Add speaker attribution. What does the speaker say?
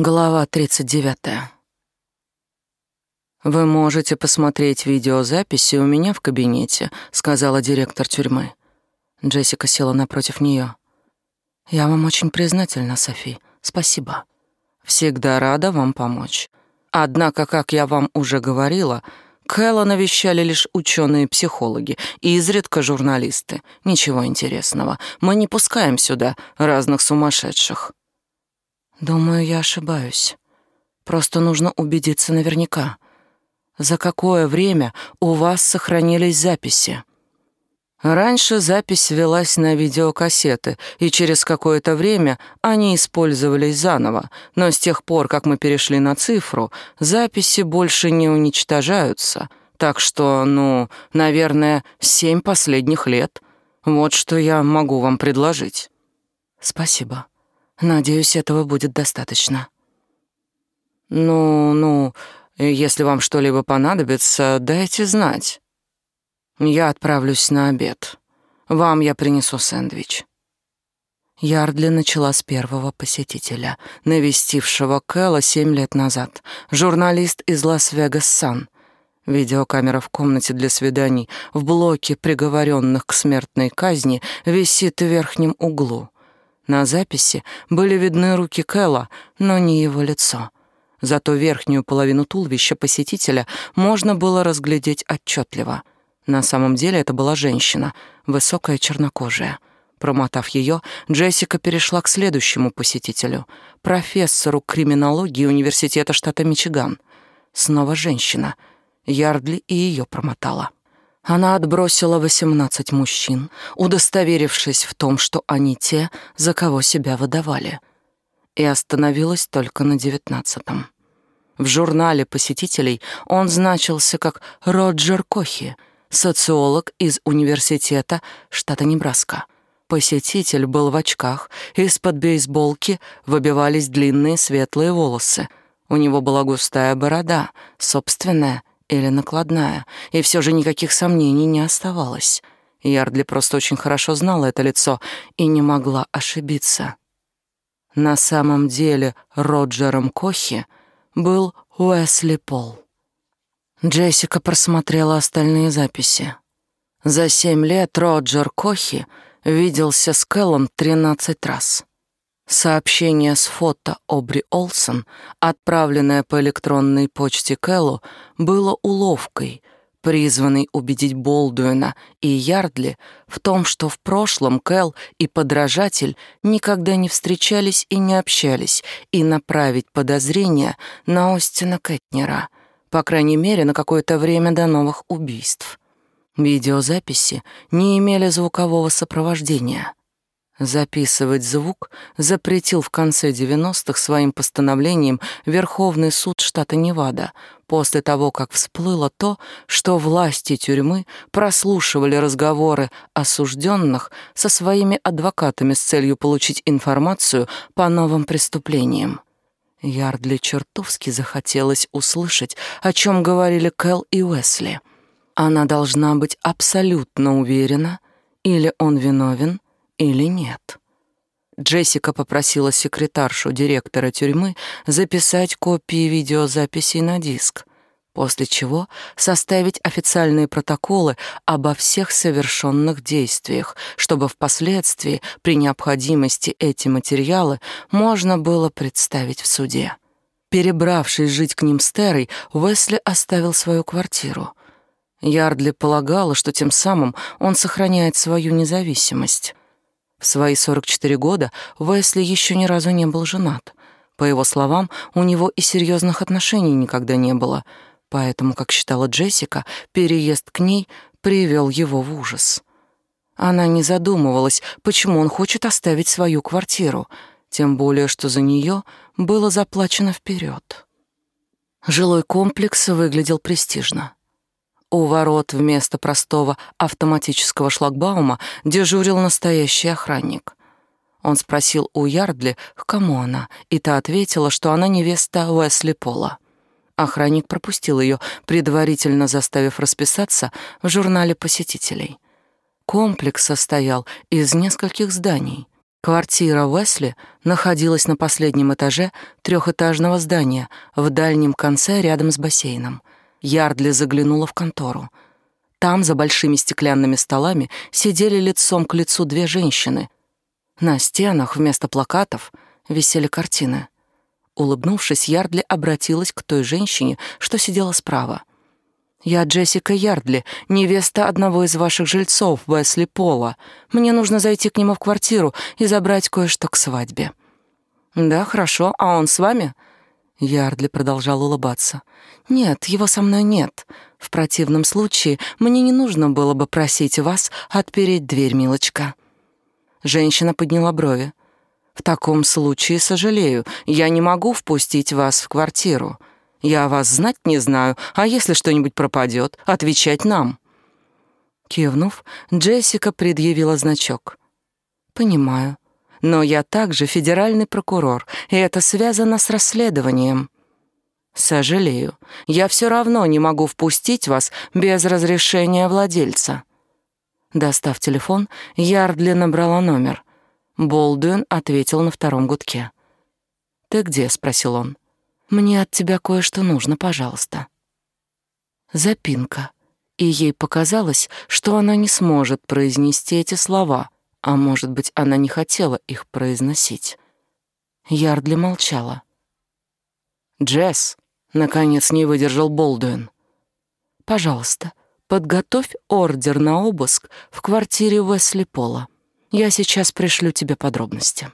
Speaker 1: Глава 39. «Вы можете посмотреть видеозаписи у меня в кабинете», — сказала директор тюрьмы. Джессика села напротив нее. «Я вам очень признательна, Софи. Спасибо. Всегда рада вам помочь. Однако, как я вам уже говорила, Кэлла навещали лишь ученые-психологи и изредка журналисты. Ничего интересного. Мы не пускаем сюда разных сумасшедших». Думаю, я ошибаюсь. Просто нужно убедиться наверняка. За какое время у вас сохранились записи? Раньше запись велась на видеокассеты, и через какое-то время они использовались заново, но с тех пор, как мы перешли на цифру, записи больше не уничтожаются. Так что, ну, наверное, семь последних лет. Вот что я могу вам предложить. Спасибо. Надеюсь, этого будет достаточно. Ну, ну, если вам что-либо понадобится, дайте знать. Я отправлюсь на обед. Вам я принесу сэндвич. Ярдли начала с первого посетителя, навестившего Кэлла семь лет назад, журналист из Лас-Вегас Сан. Видеокамера в комнате для свиданий в блоке приговоренных к смертной казни висит в верхнем углу. На записи были видны руки Кэлла, но не его лицо. Зато верхнюю половину туловища посетителя можно было разглядеть отчетливо. На самом деле это была женщина, высокая чернокожая. Промотав ее, Джессика перешла к следующему посетителю, профессору криминологии Университета штата Мичиган. Снова женщина. Ярдли и ее промотала. Она отбросила восемнадцать мужчин, удостоверившись в том, что они те, за кого себя выдавали, и остановилась только на девятнадцатом. В журнале посетителей он значился как Роджер Кохи, социолог из университета штата Небраска. Посетитель был в очках, из-под бейсболки выбивались длинные светлые волосы. У него была густая борода, собственная, или накладная, и все же никаких сомнений не оставалось. Ярдли просто очень хорошо знала это лицо и не могла ошибиться. На самом деле Роджером Кохи был Уэсли Пол. Джессика просмотрела остальные записи. За семь лет Роджер Кохи виделся с Кэллом тринадцать раз. Сообщение с фото Обри Олсон, отправленное по электронной почте Кэллу, было уловкой, призванной убедить Болдуина и Ярдли в том, что в прошлом Кэл и подражатель никогда не встречались и не общались, и направить подозрения на Остина Кэтнера, по крайней мере, на какое-то время до новых убийств. Видеозаписи не имели звукового сопровождения — Записывать звук запретил в конце 90-х своим постановлением Верховный суд штата Невада после того, как всплыло то, что власти тюрьмы прослушивали разговоры осужденных со своими адвокатами с целью получить информацию по новым преступлениям. Ярдли чертовски захотелось услышать, о чем говорили Кэл и Уэсли. Она должна быть абсолютно уверена, или он виновен, или нет. Джессика попросила секретаршу директора тюрьмы записать копии видеозаписей на диск, после чего составить официальные протоколы обо всех совершенных действиях, чтобы впоследствии при необходимости эти материалы можно было представить в суде. Перебравшись жить к ним с Терой, Уэсли оставил свою квартиру. Ярдли полагала, что тем самым он сохраняет свою независимость. В свои 44 года Уэсли еще ни разу не был женат. По его словам, у него и серьезных отношений никогда не было, поэтому, как считала Джессика, переезд к ней привел его в ужас. Она не задумывалась, почему он хочет оставить свою квартиру, тем более, что за нее было заплачено вперед. Жилой комплекс выглядел престижно. У ворот вместо простого автоматического шлагбаума дежурил настоящий охранник. Он спросил у Ярдли, к кому она, и та ответила, что она невеста Уэсли Пола. Охранник пропустил ее, предварительно заставив расписаться в журнале посетителей. Комплекс состоял из нескольких зданий. Квартира Уэсли находилась на последнем этаже трехэтажного здания в дальнем конце рядом с бассейном. Ярдли заглянула в контору. Там, за большими стеклянными столами, сидели лицом к лицу две женщины. На стенах вместо плакатов висели картины. Улыбнувшись, Ярдли обратилась к той женщине, что сидела справа. «Я Джессика Ярдли, невеста одного из ваших жильцов, Уэсли Пола. Мне нужно зайти к нему в квартиру и забрать кое-что к свадьбе». «Да, хорошо. А он с вами?» Ярдли продолжал улыбаться. «Нет, его со мной нет. В противном случае мне не нужно было бы просить вас отпереть дверь, милочка». Женщина подняла брови. «В таком случае, сожалею, я не могу впустить вас в квартиру. Я вас знать не знаю, а если что-нибудь пропадет, отвечать нам». Кивнув, Джессика предъявила значок. «Понимаю. Но я также федеральный прокурор, и это связано с расследованием». «Сожалею. Я все равно не могу впустить вас без разрешения владельца». Достав телефон, Ярдли набрала номер. Болдуин ответил на втором гудке. «Ты где?» — спросил он. Мне от тебя кое-что нужно, пожалуйста». Запинка. И ей показалось, что она не сможет произнести эти слова, а может быть, она не хотела их произносить. Ярдли молчала. «Джесс», — наконец не выдержал Болдуин. «Пожалуйста, подготовь ордер на обыск в квартире Уэсли Пола. Я сейчас пришлю тебе подробности».